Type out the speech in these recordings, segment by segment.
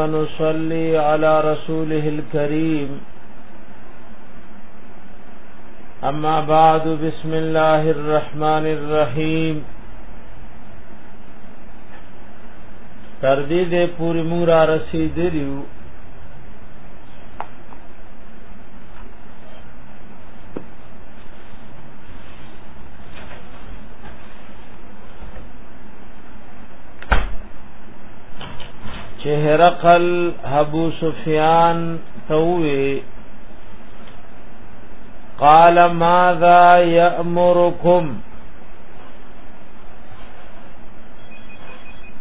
ونصلي على رسوله الكريم اما بعد بسم الله الرحمن الرحيم تر دې دې پوری مور رسیدلیو چې هرقل ابو سفیان توي قال ماذا يأمركم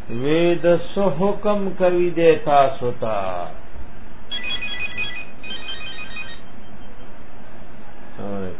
وی د سو حکم کوي د تاسو ته All right.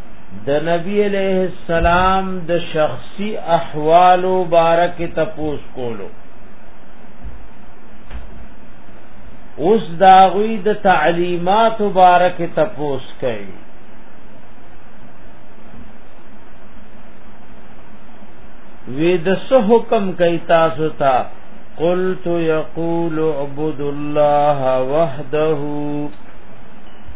د نبی علیہ السلام د شخصی احوال مبارک تپوس کولو اوس داغوی د تعلیمات مبارک تپوس کوي وی د سو حکم کوي تاسو ته قلت یقول عبد الله وحده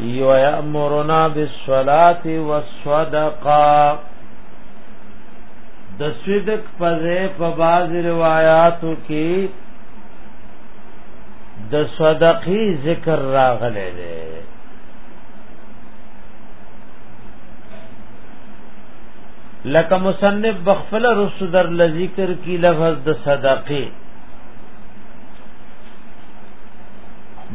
یامرنا بالصلاه والصدقه د صدق پزې په باز روایتو کې د صدقې ذکر راغلی دی لکه مصنف بخفل رسو در لذکر کی لفظ د صدقه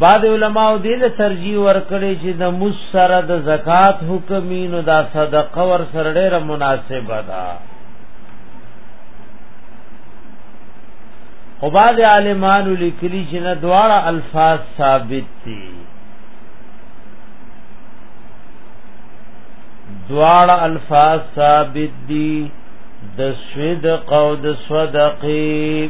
بعد علماء دې له ترجیح ورکړي چې د مسره د زکات حکمینو دا صدقه ور سره ډېره مناسبه ده او بعد عالمان لیکلی چې نه دواړه الفاظ ثابت دي دواړه الفاظ ثابت دي د صدق او د صدقې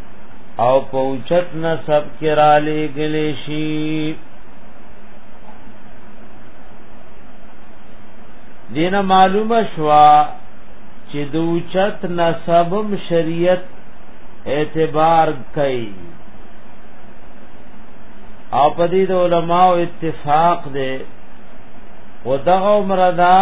او پوچت نسب کې را لېګلې شي دینه معلومه شوا چې د اوچت نسبم شریعت اعتبار کوي او په دې د علماو اتفاق دی او دغه مردا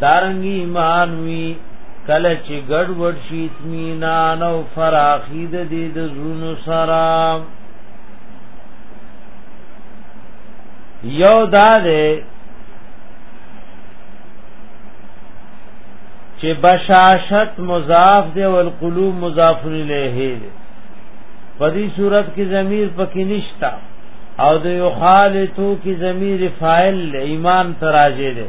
دارنګ ایمان وی کله چې ګډ وډ شي اطمینان او فراخی د دې د زړونو سره یو دا ده چې بشاشت مضاف دی او القلوب مضاف الیه دی په دې صورت کې ضمیر پکې نشتا او د یو خالتو کې ضمیر فاعل ایمان تراجه دی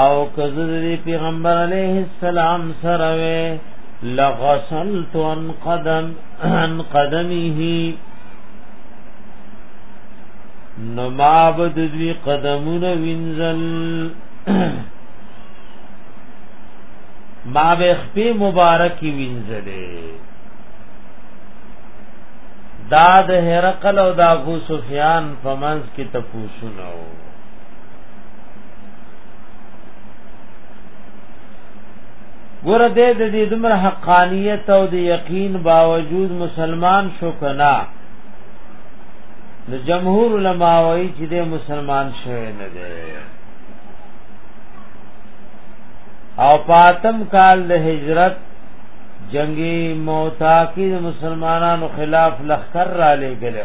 او کزر دی پیغمبر علیه السلام سره لغسلت عن قدم عن قدمه نو ما بد دوی قدمونه وینزل ما به خپې مبارکي وینځلې دا د هرقل او د ابو سفیان په منځ کې تپوسونه وو ګور دې د دې دمر حقانیت او د یقین باوجود مسلمان شو کنا د جمهور علما وایي چې د مسلمان شوی نه دی او پاتم کال د هجرت جنگی موتا کی مسلمانانو خلاف لخر را لے گلے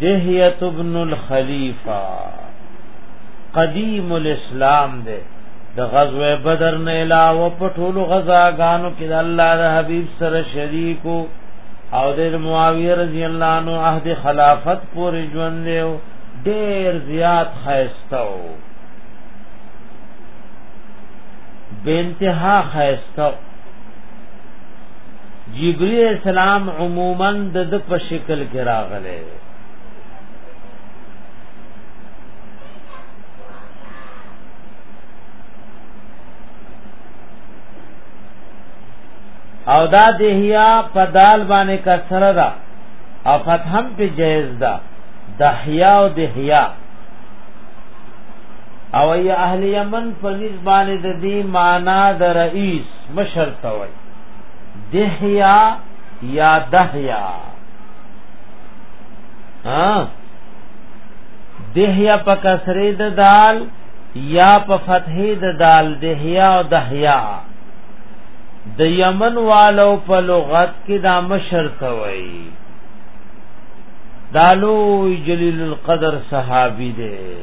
دهیت ابن الخلیفہ قدیم الاسلام دے د غزوه بدر نه علاوه په ټولو غزاګانو کې د الله د حبیب سره شریکو او د معاویه رضی الله عنه عهد خلافت پورې ژوند دی ډیر زیات خیسته او بے انتها خیسته جبرئیل السلام عموما د د په شکل کې راغله او دا دهیا په دال باندې کسره ده او فتحم په جایز ده دحیا او دهیا او ای اهل یمن په نسبانه د دې معنا د رئیس مشر توي دهیا یا دهیا ها دهیا په کسره د دال یا په فتحې د دال دهیا او دهیا د یمن والو په لغت کې دا مشر توي دالو جلیل القدر صحابي دی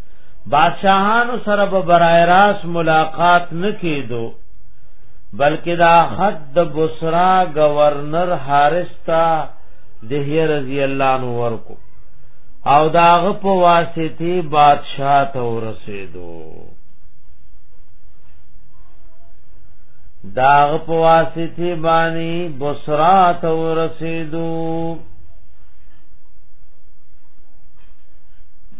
بادشاہانو سره به برای راس ملاقات نکیدو بلکې دا خط د بصرا گورنر حارث تا دهیه رضی الله عنه ورکو او داغه په واسطه بادشاہ ته ورسېدو داغه په واسطه باندې بصرا ته ورسېدو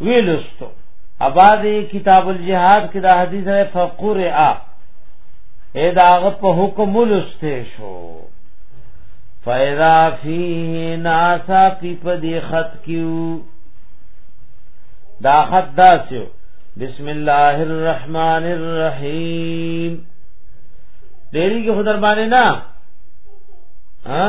ویلستو اباز کتاب الجهاد کې دا حدیث ہے فقرئا اے داغ په حکم لسته شو فیدا فیه ناسا پی په دی خط کیو دا خط داسیو بسم الله الرحمن الرحیم دیری کې خدای باندې نه ها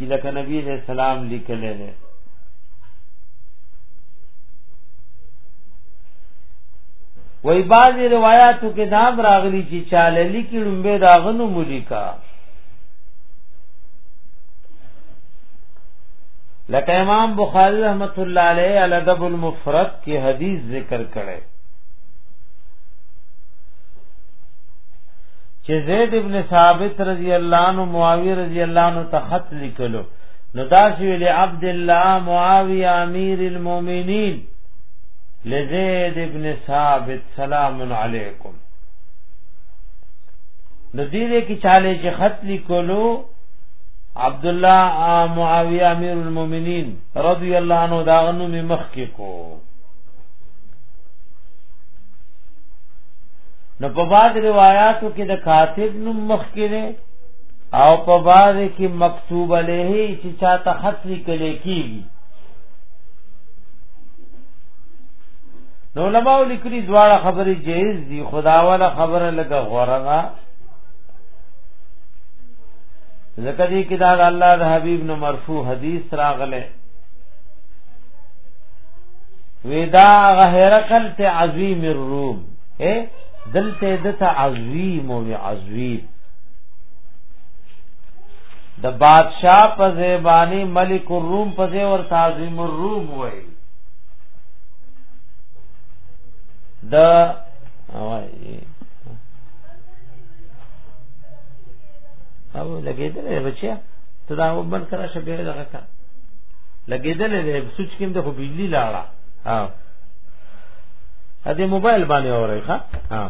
چې لکه نبی علیہ السلام لیکل دي وای باز روایتو کې دام راغلی چې چاله لیکي لومبه داغنو ملیکا لکه امام بخاری رحمت الله علیه الادب المفرد کې حدیث ذکر کړي چې زید ابن ثابت رضی الله عنه معاویه رضی الله عنه ته خط لیکلو نو دا چې ویل عبد الله معاویه امیر المؤمنین لزید ابن ثابت سلام علیکم نو دې دې کې چاله چې خط لیکلو عبد الله معاویه امیر المؤمنین رضی الله عنه دا غنو مخ کې کو نو په بعض روایتو کې د کاتب نوم مخکې دی او په بعض کې مکتوب علیه چې چاته خط لیکل کېږي نو علماء لیکلي دواړه خبرې جایز دي خدا والا خبره لګه غوړه ده ځکه دې کې دا الله د حبیب نو مرفوع حدیث راغله ودا غهرقل ته عظیم الروم اے دلته دته عظیم او عظیم د بادشاہ په زیبانی ملک الروم په زی ور تعظیم الروم وای د اوای او لګیدل بچیا ته دا وبن کرا شبیر دغه کا لګیدل دی سوچ کیم د خو بجلی لاړه ها ا دې موبایل باندې اوري ښا ها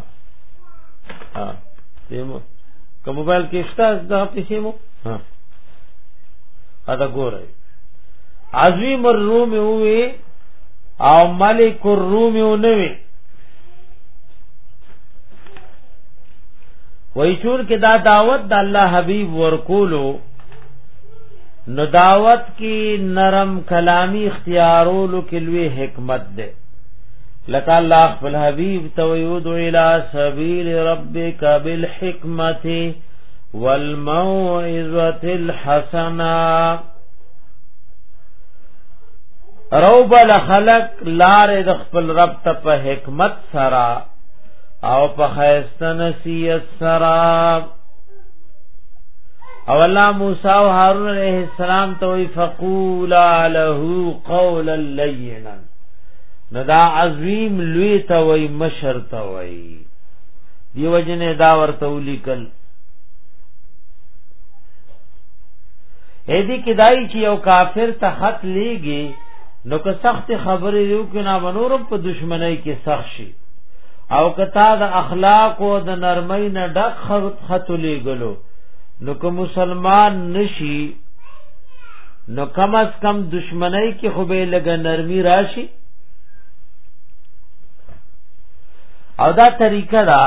ها دې مو که موبایل کې شته دا پیسې مو ها ا دا ګورای عظیم الروم وی او ملک الروم نوی وای چون کې دا دعوت د الله حبیب ورکولو نو دعوت کې نرم کلامی اختیارولو کې لوی حکمت ده لکه الله خپل حبیب تو یود الی سبیل ربک بالحکمت والموعظه الحسنه روبل خلق لار د خپل رب ته په حکمت سره او په خیسته نصیحت سره او الله موسی او هارون علیہ السلام ته وی فقولا له قولا لینا ندا عظیم لوی ته وی مشر ته وی دیو جن دا ورته ولیکل اې دې کدای چې یو کافر ته خط لیږي نو که سخت خبرې یو کنا منورم په دشمنی کې سخت شي او کتا د اخلاق او د نرمۍ نه ډک خط لګلو نو که مسلمان نشي نو کم از کم دشمنی کې خو به لګ نرمي راشي او دا طریقه دا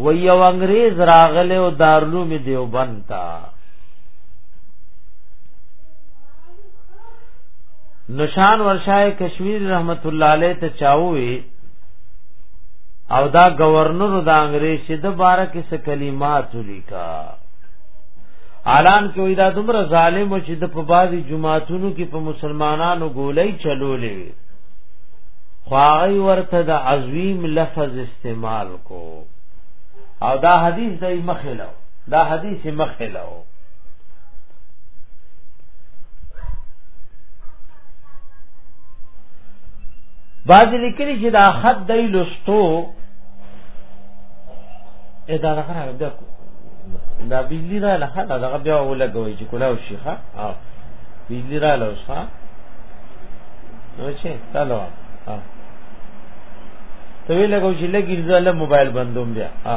و یو انګريز راغله او دارلوم دیوبند تا نشان ورشای کشمیر رحمت الله علیه ته چاوي او دا گورنر د انګريز چې د بارا کې څه کلمات لیکا اعلان کوي دا دومره ظالم چې د په بازي جماعتونو کې په مسلمانانو ګولۍ چلولې خواغی ورته د عظیم لفظ استعمال کو او دا حدیث دای مخلو دا حدیث مخلو باز لیکلی چې دا خط دی لستو اې دا راغره بیا دا بجلی را لخه دا دغه بیا ولګوي چې کولاو شي ښا او بجلی را لوسه نو چې تلو ها ته وی لګو چې لګی ځاله موبایل بندوم بیا ها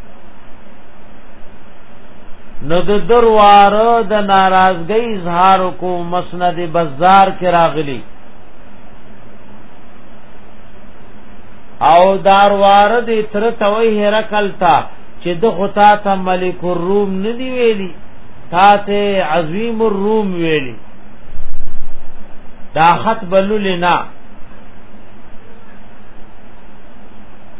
نو د دروار د ناراضګۍ اظهار کو مسند بازار کې راغلی او داروار دې تر توي هرکل تا چې د غتا ته ملک الروم ندی ویلی تا ته عظیم الروم ویلی دا خط بلل نه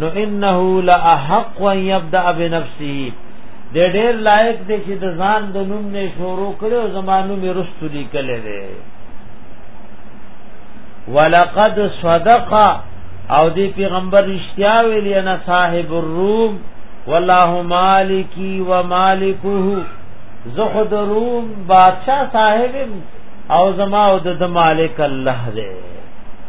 نو انه لاحق ان يبدا بنفسه د ډېر لایق دی چې د ځان د نوم نه شروع کړي او زمانو می رستو لیکل دی ولقد صدق او دی پیغمبر رشتیا ویلی انا صاحب الروم والله مالکی و مالکه زخد روم بادشاہ صاحب او زما او د مالک الله دی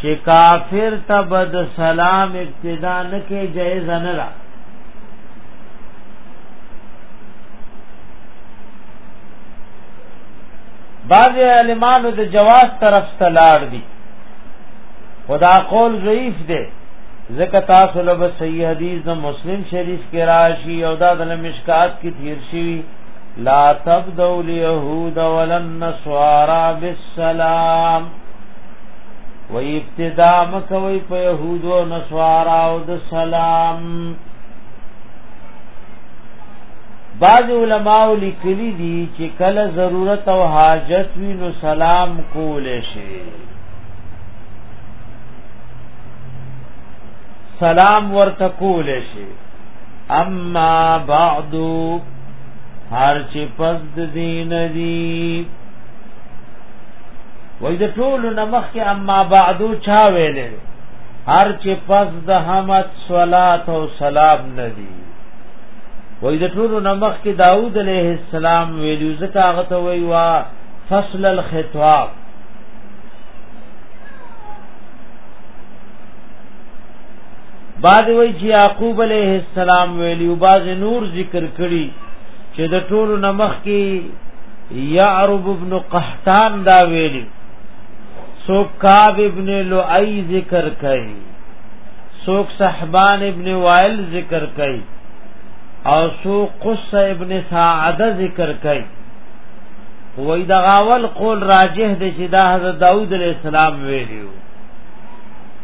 چې کافر ته بد سلام ابتدا نه کې جایز نه را بعض علمانو د جواز طرف ته لاړ دي خدا قول ضعیف دی ځکه تاسو له صحیح حدیث د مسلم شریف کې راشي او دا د مشکات کې تیر شي لا تبدو اليهود ولا النصارى بالسلام و ابتدا مکوي په يهود او نصارا او د سلام بعض علماء لیکلي دي چې کله ضرورت او حاجت وي نو سلام کول شي سلام ورته کول شي اما بعد هر چې پس د دین دی وای د ټول نمخ کې اما بعد چا ویلې هر چې پس د حمد صلات او سلام ندی وای د ټول نمخ کې داوود علیه السلام ویلو زکه هغه ته وای وا فصل الخطاب بعد وی چې یعقوب علیه السلام ویلی او بعض نور ذکر کړي چې د ټولو نمخ کې یعرب ابن قحطان دا ویلی سو کعب ابن لؤی ذکر کړي سوک صحبان ابن وائل ذکر کئی او سو قص ابن ساعده ذکر کئی وی دا غاول قول راجح دی چې دا حضرت داود علیہ السلام ویلیو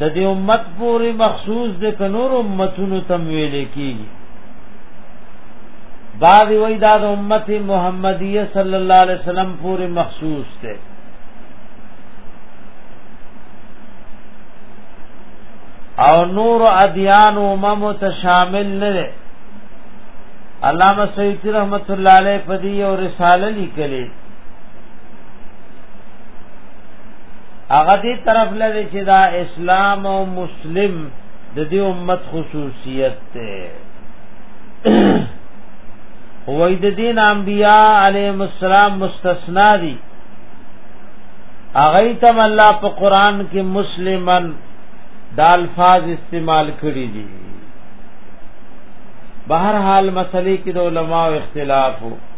د دې امت پورې مخصوص د کنور امتونو تم ویل کیږي بعض وی دا د امت محمدیه صلی الله علیه وسلم پورې مخصوص ده او نور ادیان او امم ته شامل نه ده علامه سیوطی رحمت الله علیه په دې او رساله لیکلې هغه دې طرف لري چې دا اسلام او مسلم د دې امت خصوصیت ده وای د دین انبیاء علیهم السلام مستثنا دي اغه تم الله په قران کې مسلمان د الفاظ استعمال کړی دي بهر حال مسلې کې د علماو اختلاف وو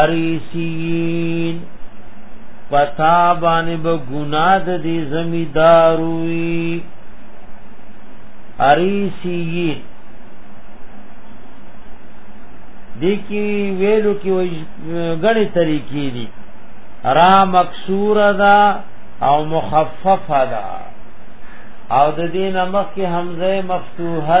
اریسین پتا باندې به ګناه د دې زمیداروي اریسیین دیکی ویلو کی غنی طریقې دي را مکسور دا او مخفف دا او د دین مخ کی حمزه مفتوحه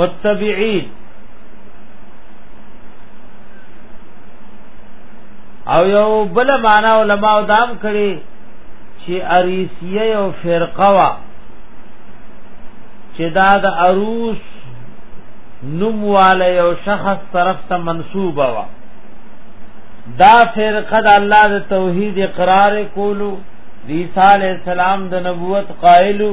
متبعين او یو بل معنا علماء دام کړي چې اریسیه یو فرقه وا چې دا د عروس نوم والا یو شخص طرف ته منسوب وا دا فرقه د الله د توحید اقرار کولو عیسی علی السلام د نبوت قائلو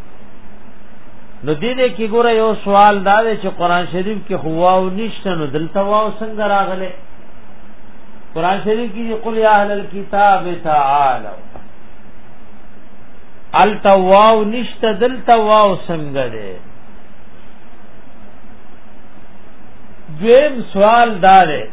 نو دې دې کې ګوره یو سوال دا دی چې قران شریف کې هوا او نشته نو دلته واو څنګه راغله قران شریف کې قل یا اهل الكتاب تعالوا التا واو نشته دلته واو څنګه دی دویم سوال دا دی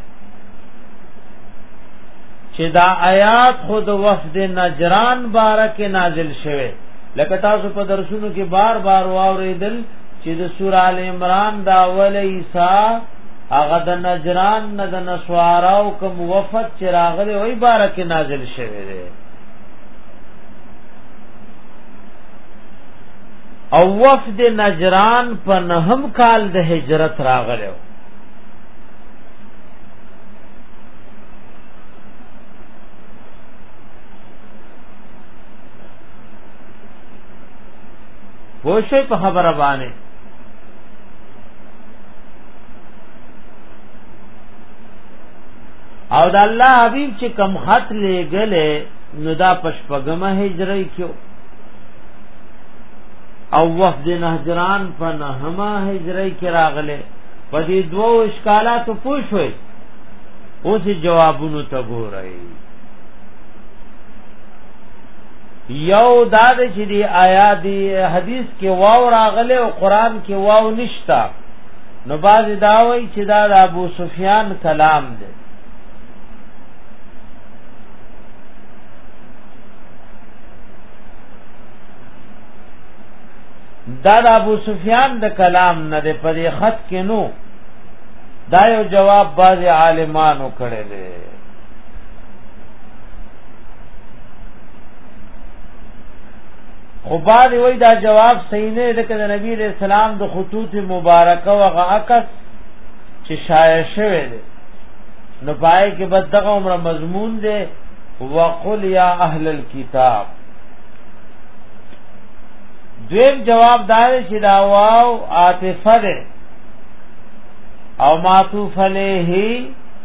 چې دا آیات خود وفد نجران بارکه نازل شوه لکه تاسو په درسونو کې بار بار واوریدل چې د سور آل عمران دا اول عیسی هغه د نجران نه د نسوارا او کوم وفد چې راغلی وای بارک نازل شوی دی او وفد نجران په نهم کال د هجرت راغلی وای پوښې په خبره باندې او د الله حبیب چې کم خط لګلې نو دا پشپګمه هجری کیو او وفد نهجران په نهما هجری کې راغله په دې دوو اشکالاتو پوښوي اوس جوابونو ته ګورئ یو دا د چې دی آیا دی حدیث کې واو راغله او قران کې واو نشتا نو باز دا وای چې دا د ابو سفیان کلام دی دا د ابو سفیان د کلام نه د پدې خط کې نو دا یو جواب باز عالمانو کړی دی خو بعد وی دا جواب صحیح نه لکه د نبی علیہ السلام د خطوط مبارکه او عکس چې شایع شوه دی نو پای کې بد دغه عمر مضمون دی وقل یا اهل الكتاب دویم جواب دار چې دا واو عاطفه ده او معطوف علیه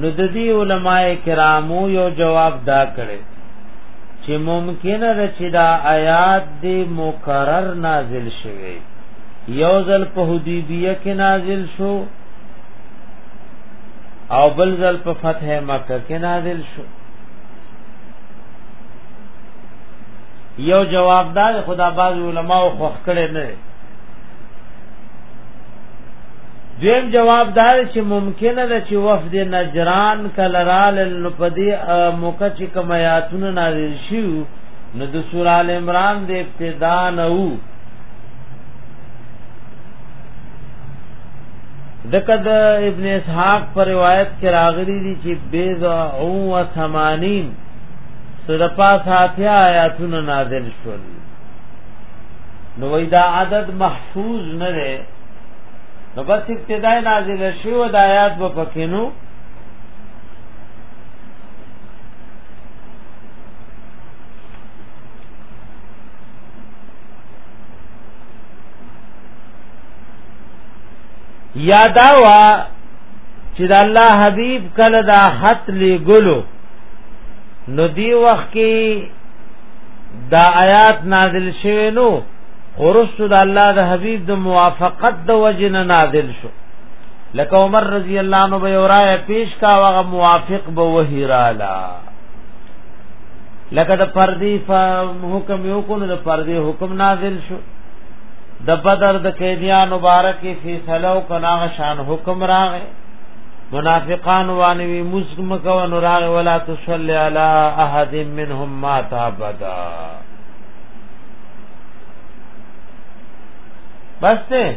نو د دې علماء کرامو یو جواب دا کړي چې ممکن ده چې دا آیات دې مکرر نازل شوي یو ځل په حدیبیه کې نازل شو او بل ځل په فتح مکه کې نازل شو یو جواب دا خدا باز علماء خوخ کړي نه دیم جواب دار چې ممکنه ده چې وفد نجران کلرال نو پدی موقع چې کمیاتون نازل شیو نو د سور آل عمران د ابتدا نه وو دکد ابن اسحاق پر روایت کې راغلي دي چې بیز او 80 سره پاس هاتیا آیاتونه نازل شول نو وای دا عدد محفوظ نه دی نو بس ابتدای نازل شو د آیات په پکینو یاداوا چې د الله حبیب کله دا خط لګلو نو دی وخت کې دا آیات نازل شوه نو خورست د الله د حبیب د موافقت د وجنه نازل شو لکه عمر رضی الله عنه به اورای پیش کا وغه موافق به وهیرالا لکه د پردی حکم یو کو نو د پردی حکم نازل شو د بدر د قیدیان مبارک فیصله او کناغه شان حکم راغې منافقان وانوی مسلم کو نراغ ولا تصلی علی احد منهم مات ابدا بس ته